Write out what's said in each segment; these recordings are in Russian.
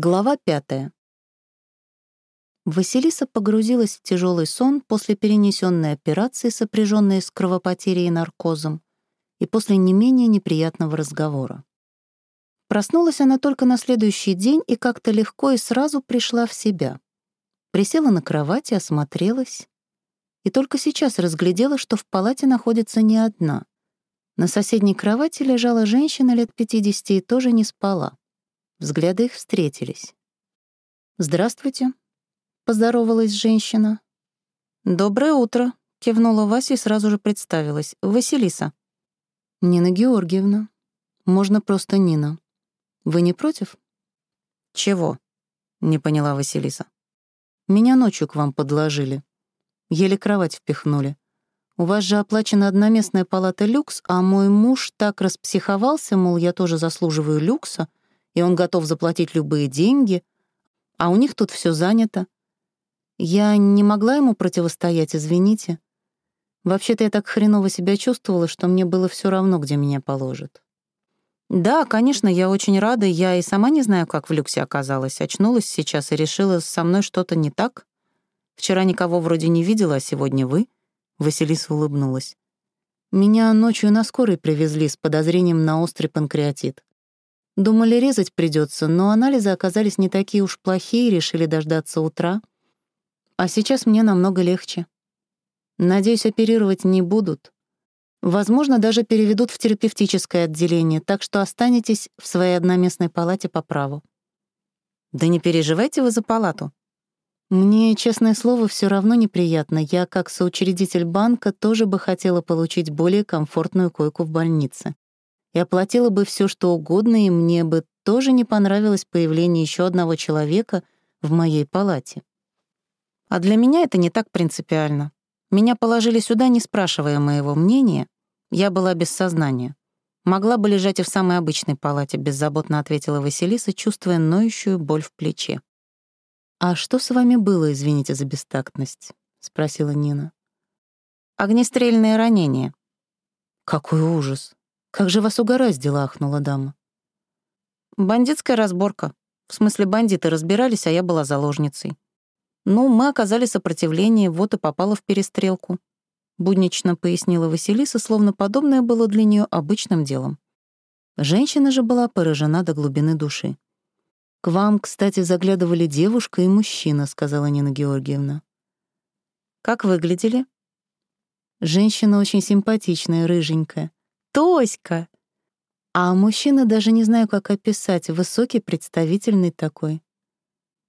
Глава пятая. Василиса погрузилась в тяжелый сон после перенесенной операции, сопряженной с кровопотерей и наркозом, и после не менее неприятного разговора. Проснулась она только на следующий день и как-то легко и сразу пришла в себя. Присела на кровать и осмотрелась. И только сейчас разглядела, что в палате находится не одна. На соседней кровати лежала женщина лет 50 и тоже не спала. Взгляды их встретились. «Здравствуйте», — поздоровалась женщина. «Доброе утро», — кивнула Вася и сразу же представилась. «Василиса». «Нина Георгиевна. Можно просто Нина. Вы не против?» «Чего?» — не поняла Василиса. «Меня ночью к вам подложили. Еле кровать впихнули. У вас же оплачена одноместная палата люкс, а мой муж так распсиховался, мол, я тоже заслуживаю люкса, и он готов заплатить любые деньги, а у них тут все занято. Я не могла ему противостоять, извините. Вообще-то я так хреново себя чувствовала, что мне было все равно, где меня положат. Да, конечно, я очень рада, я и сама не знаю, как в люксе оказалась. Очнулась сейчас и решила, со мной что-то не так. Вчера никого вроде не видела, а сегодня вы. Василиса улыбнулась. Меня ночью на скорой привезли с подозрением на острый панкреатит. Думали, резать придется, но анализы оказались не такие уж плохие, решили дождаться утра. А сейчас мне намного легче. Надеюсь, оперировать не будут. Возможно, даже переведут в терапевтическое отделение, так что останетесь в своей одноместной палате по праву. Да не переживайте вы за палату. Мне, честное слово, все равно неприятно. Я, как соучредитель банка, тоже бы хотела получить более комфортную койку в больнице и оплатила бы все, что угодно, и мне бы тоже не понравилось появление еще одного человека в моей палате. А для меня это не так принципиально. Меня положили сюда, не спрашивая моего мнения. Я была без сознания. Могла бы лежать и в самой обычной палате, беззаботно ответила Василиса, чувствуя ноющую боль в плече. «А что с вами было, извините за бестактность?» — спросила Нина. «Огнестрельное ранение». «Какой ужас! «Как же вас угораздило», — ахнула дама. «Бандитская разборка. В смысле, бандиты разбирались, а я была заложницей. Ну, мы оказали сопротивление, вот и попала в перестрелку», — буднично пояснила Василиса, словно подобное было для нее обычным делом. Женщина же была поражена до глубины души. «К вам, кстати, заглядывали девушка и мужчина», — сказала Нина Георгиевна. «Как выглядели?» «Женщина очень симпатичная, рыженькая. Тоська!» А мужчина даже не знаю, как описать, высокий, представительный такой.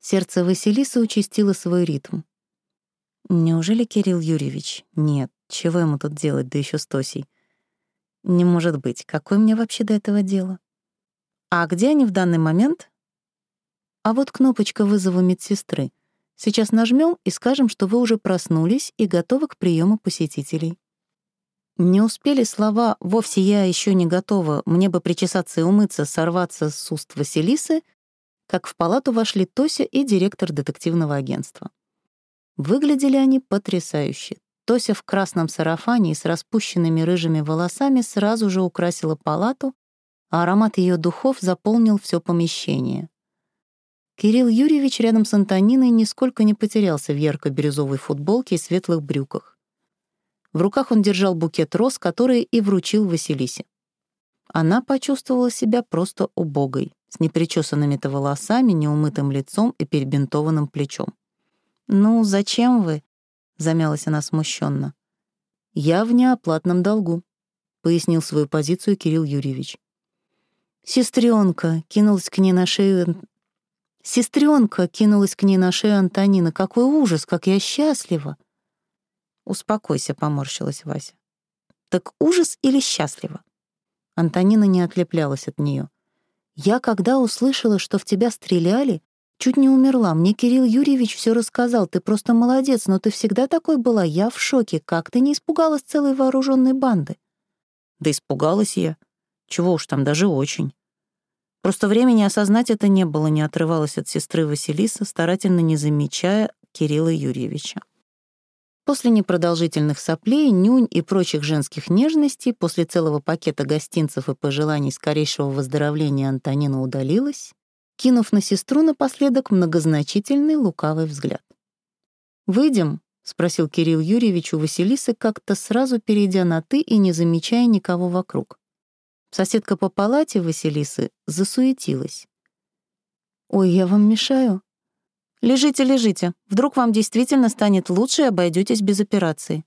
Сердце Василисы участило свой ритм. Неужели Кирилл Юрьевич? Нет, чего ему тут делать, да еще с Тосей? Не может быть, какое мне вообще до этого дело? А где они в данный момент? А вот кнопочка вызова медсестры. Сейчас нажмем и скажем, что вы уже проснулись и готовы к приему посетителей. Не успели слова «вовсе я еще не готова, мне бы причесаться и умыться, сорваться с уст Василисы», как в палату вошли Тося и директор детективного агентства. Выглядели они потрясающе. Тося в красном сарафане и с распущенными рыжими волосами сразу же украсила палату, а аромат ее духов заполнил все помещение. Кирилл Юрьевич рядом с Антониной нисколько не потерялся в ярко-бирюзовой футболке и светлых брюках. В руках он держал букет роз, который и вручил Василисе. Она почувствовала себя просто убогой, с непричесанными-то волосами, неумытым лицом и перебинтованным плечом. «Ну, зачем вы?» — замялась она смущенно. «Я в неоплатном долгу», — пояснил свою позицию Кирилл Юрьевич. Сестренка кинулась к ней на шею... Сестренка кинулась к ней на шею Антонина. Какой ужас, как я счастлива! «Успокойся», — поморщилась Вася. «Так ужас или счастливо?» Антонина не отлеплялась от нее. «Я, когда услышала, что в тебя стреляли, чуть не умерла. Мне Кирилл Юрьевич все рассказал. Ты просто молодец, но ты всегда такой была. Я в шоке. Как ты не испугалась целой вооруженной банды?» «Да испугалась я. Чего уж там, даже очень». Просто времени осознать это не было, не отрывалась от сестры Василиса, старательно не замечая Кирилла Юрьевича. После непродолжительных соплей, нюнь и прочих женских нежностей, после целого пакета гостинцев и пожеланий скорейшего выздоровления Антонина удалилась. кинув на сестру напоследок многозначительный лукавый взгляд. «Выйдем?» — спросил Кирилл Юрьевич у Василисы, как-то сразу перейдя на «ты» и не замечая никого вокруг. Соседка по палате Василисы засуетилась. «Ой, я вам мешаю?» «Лежите, лежите. Вдруг вам действительно станет лучше и обойдетесь без операции.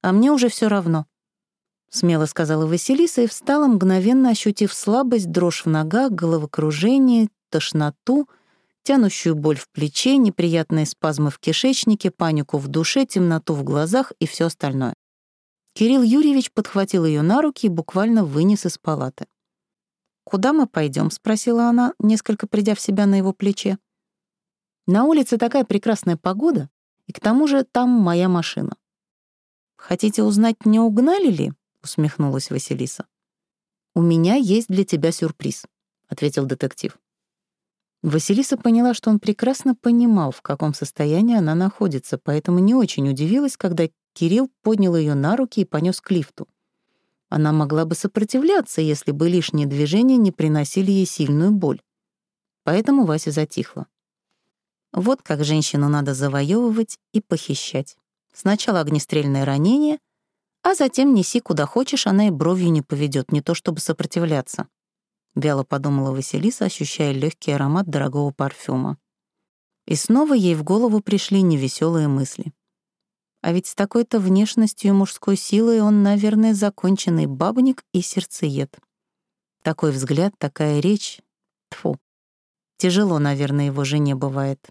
А мне уже все равно», — смело сказала Василиса и встала, мгновенно ощутив слабость, дрожь в ногах, головокружение, тошноту, тянущую боль в плече, неприятные спазмы в кишечнике, панику в душе, темноту в глазах и все остальное. Кирилл Юрьевич подхватил ее на руки и буквально вынес из палаты. «Куда мы пойдем? спросила она, несколько придя в себя на его плече. На улице такая прекрасная погода, и к тому же там моя машина. Хотите узнать, не угнали ли? усмехнулась Василиса. У меня есть для тебя сюрприз, ответил детектив. Василиса поняла, что он прекрасно понимал, в каком состоянии она находится, поэтому не очень удивилась, когда Кирилл поднял ее на руки и понес к лифту. Она могла бы сопротивляться, если бы лишние движения не приносили ей сильную боль. Поэтому Вася затихла. Вот как женщину надо завоевывать и похищать. Сначала огнестрельное ранение, а затем неси куда хочешь, она и бровью не поведет, не то чтобы сопротивляться. Вяло подумала Василиса, ощущая легкий аромат дорогого парфюма. И снова ей в голову пришли невеселые мысли. А ведь с такой-то внешностью и мужской силой он, наверное, законченный бабник и сердцеед. Такой взгляд, такая речь. Тфу. Тяжело, наверное, его жене бывает.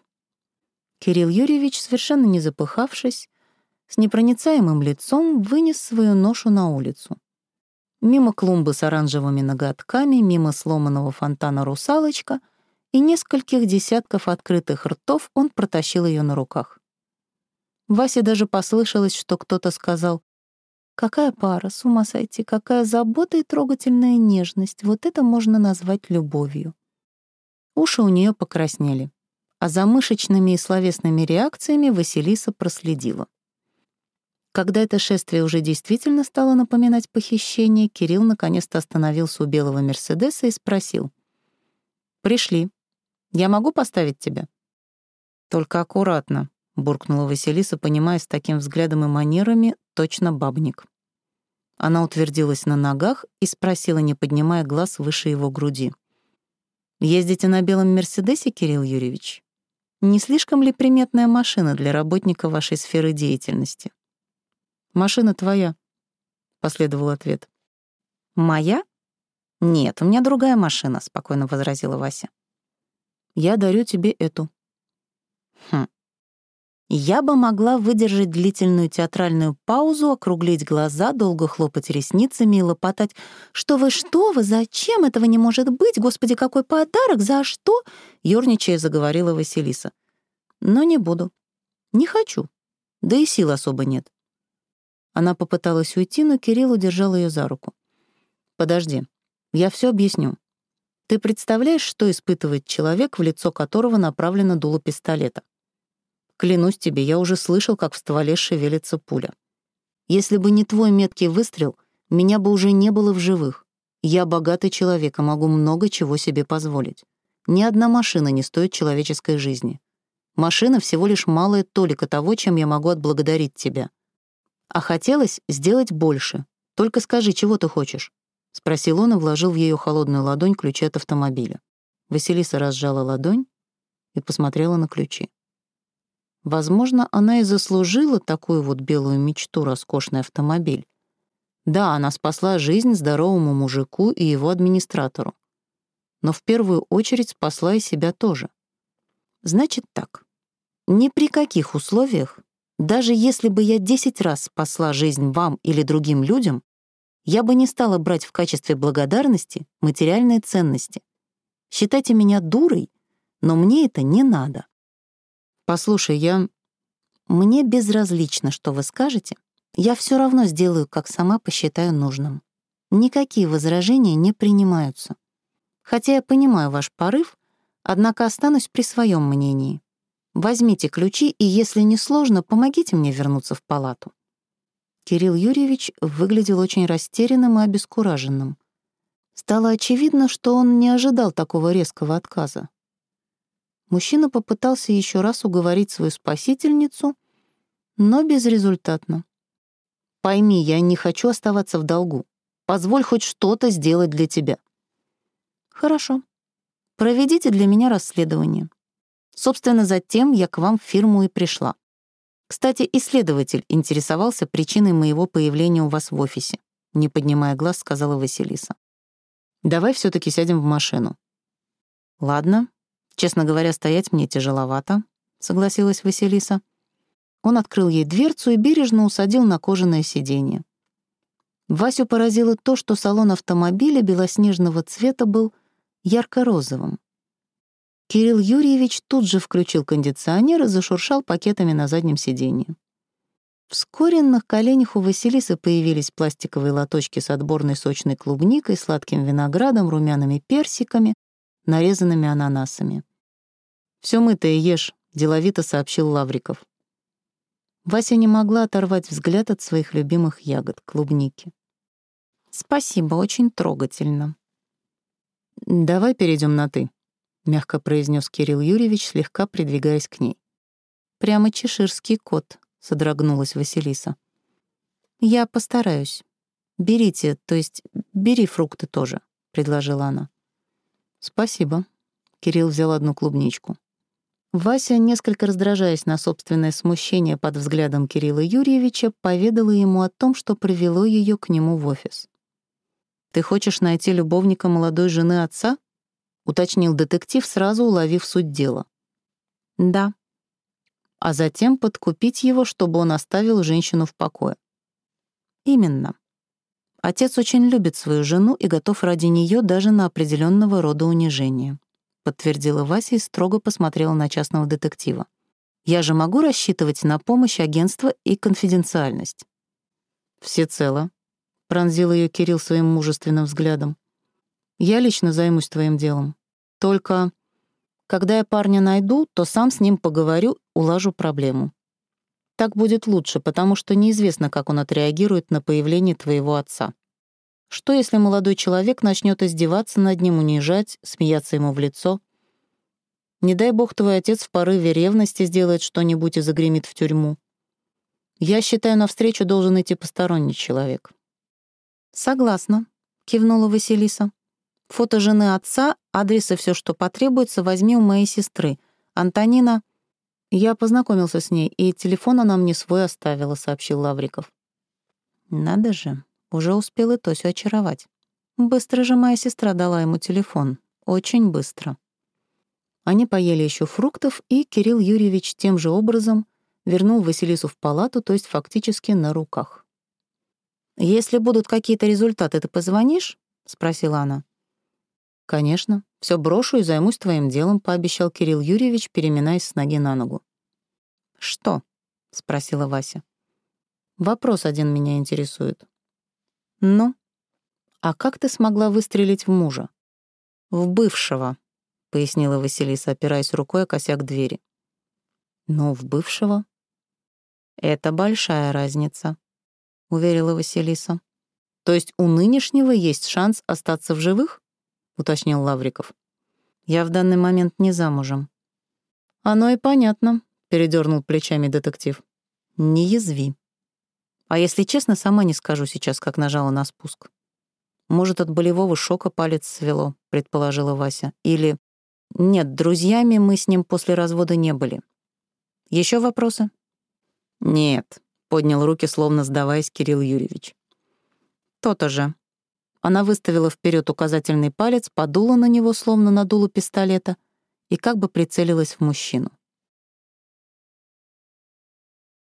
Кирилл Юрьевич, совершенно не запыхавшись, с непроницаемым лицом вынес свою ношу на улицу. Мимо клумбы с оранжевыми ноготками, мимо сломанного фонтана «Русалочка» и нескольких десятков открытых ртов он протащил ее на руках. Васе даже послышалось, что кто-то сказал «Какая пара, с ума сойти, какая забота и трогательная нежность, вот это можно назвать любовью». Уши у нее покраснели а за мышечными и словесными реакциями Василиса проследила. Когда это шествие уже действительно стало напоминать похищение, Кирилл наконец-то остановился у белого «Мерседеса» и спросил. «Пришли. Я могу поставить тебя?» «Только аккуратно», — буркнула Василиса, понимая с таким взглядом и манерами точно бабник. Она утвердилась на ногах и спросила, не поднимая глаз выше его груди. «Ездите на белом «Мерседесе», Кирилл Юрьевич?» Не слишком ли приметная машина для работника вашей сферы деятельности? Машина твоя, последовал ответ. Моя? Нет, у меня другая машина, спокойно возразила Вася. Я дарю тебе эту. Хм. Я бы могла выдержать длительную театральную паузу, округлить глаза, долго хлопать ресницами и лопотать. «Что вы, что вы, зачем этого не может быть? Господи, какой подарок, за что?» Ёрничая заговорила Василиса. «Но не буду. Не хочу. Да и сил особо нет». Она попыталась уйти, но Кирилл удержал ее за руку. «Подожди, я все объясню. Ты представляешь, что испытывает человек, в лицо которого направлено дуло пистолета?» Клянусь тебе, я уже слышал, как в стволе шевелится пуля. Если бы не твой меткий выстрел, меня бы уже не было в живых. Я богатый человек и могу много чего себе позволить. Ни одна машина не стоит человеческой жизни. Машина всего лишь малая толика того, чем я могу отблагодарить тебя. А хотелось сделать больше. Только скажи, чего ты хочешь?» — спросил он и вложил в ее холодную ладонь ключи от автомобиля. Василиса разжала ладонь и посмотрела на ключи. Возможно, она и заслужила такую вот белую мечту, роскошный автомобиль. Да, она спасла жизнь здоровому мужику и его администратору. Но в первую очередь спасла и себя тоже. Значит так, ни при каких условиях, даже если бы я десять раз спасла жизнь вам или другим людям, я бы не стала брать в качестве благодарности материальные ценности. Считайте меня дурой, но мне это не надо. «Послушай, я...» «Мне безразлично, что вы скажете. Я все равно сделаю, как сама посчитаю нужным. Никакие возражения не принимаются. Хотя я понимаю ваш порыв, однако останусь при своем мнении. Возьмите ключи и, если не сложно, помогите мне вернуться в палату». Кирилл Юрьевич выглядел очень растерянным и обескураженным. Стало очевидно, что он не ожидал такого резкого отказа. Мужчина попытался еще раз уговорить свою спасительницу, но безрезультатно. «Пойми, я не хочу оставаться в долгу. Позволь хоть что-то сделать для тебя». «Хорошо. Проведите для меня расследование. Собственно, затем я к вам в фирму и пришла. Кстати, исследователь интересовался причиной моего появления у вас в офисе. Не поднимая глаз, сказала Василиса. Давай все таки сядем в машину. Ладно. Честно говоря, стоять мне тяжеловато, согласилась Василиса. Он открыл ей дверцу и бережно усадил на кожаное сиденье. Васю поразило то, что салон автомобиля белоснежного цвета был ярко-розовым. Кирилл Юрьевич тут же включил кондиционер и зашуршал пакетами на заднем сиденье. Вскоре на коленях у Василисы появились пластиковые лоточки с отборной сочной клубникой, сладким виноградом, румяными персиками, нарезанными ананасами. «Всё мытое ешь», — деловито сообщил Лавриков. Вася не могла оторвать взгляд от своих любимых ягод — клубники. «Спасибо, очень трогательно». «Давай перейдем на «ты», — мягко произнес Кирилл Юрьевич, слегка придвигаясь к ней. «Прямо чеширский кот», — содрогнулась Василиса. «Я постараюсь. Берите, то есть бери фрукты тоже», — предложила она. «Спасибо». Кирилл взял одну клубничку. Вася, несколько раздражаясь на собственное смущение под взглядом Кирилла Юрьевича, поведала ему о том, что привело ее к нему в офис. «Ты хочешь найти любовника молодой жены отца?» — уточнил детектив, сразу уловив суть дела. «Да», а затем подкупить его, чтобы он оставил женщину в покое. Именно. Отец очень любит свою жену и готов ради нее даже на определенного рода унижение, подтвердила Вася и строго посмотрела на частного детектива. Я же могу рассчитывать на помощь агентства и конфиденциальность. Всецело, пронзил ее Кирилл своим мужественным взглядом. Я лично займусь твоим делом. Только когда я парня найду, то сам с ним поговорю, улажу проблему. Так будет лучше, потому что неизвестно, как он отреагирует на появление твоего отца. Что, если молодой человек начнет издеваться над ним, унижать, смеяться ему в лицо? Не дай бог твой отец в порыве ревности сделает что-нибудь и загремит в тюрьму. Я считаю, навстречу должен идти посторонний человек. «Согласна», — кивнула Василиса. Фото жены отца, адрес и все, что потребуется, возьми у моей сестры. Антонина... Я познакомился с ней, и телефон она мне свой оставила, сообщил Лавриков. Надо же, уже успел и Тосю очаровать. Быстро же моя сестра дала ему телефон. Очень быстро. Они поели еще фруктов, и Кирилл Юрьевич тем же образом вернул Василису в палату, то есть фактически на руках. «Если будут какие-то результаты, ты позвонишь?» — спросила она. «Конечно. Все брошу и займусь твоим делом», — пообещал Кирилл Юрьевич, переминаясь с ноги на ногу. «Что?» — спросила Вася. «Вопрос один меня интересует». «Ну? А как ты смогла выстрелить в мужа?» «В бывшего», — пояснила Василиса, опираясь рукой о косяк двери. «Но в бывшего?» «Это большая разница», — уверила Василиса. «То есть у нынешнего есть шанс остаться в живых?» — уточнил Лавриков. «Я в данный момент не замужем». «Оно и понятно», — передернул плечами детектив. «Не язви. А если честно, сама не скажу сейчас, как нажала на спуск. Может, от болевого шока палец свело», — предположила Вася. «Или... Нет, друзьями мы с ним после развода не были. Еще вопросы?» «Нет», — поднял руки, словно сдаваясь Кирилл Юрьевич. «То-то же», она выставила вперед указательный палец, подула на него, словно на дуло пистолета, и как бы прицелилась в мужчину.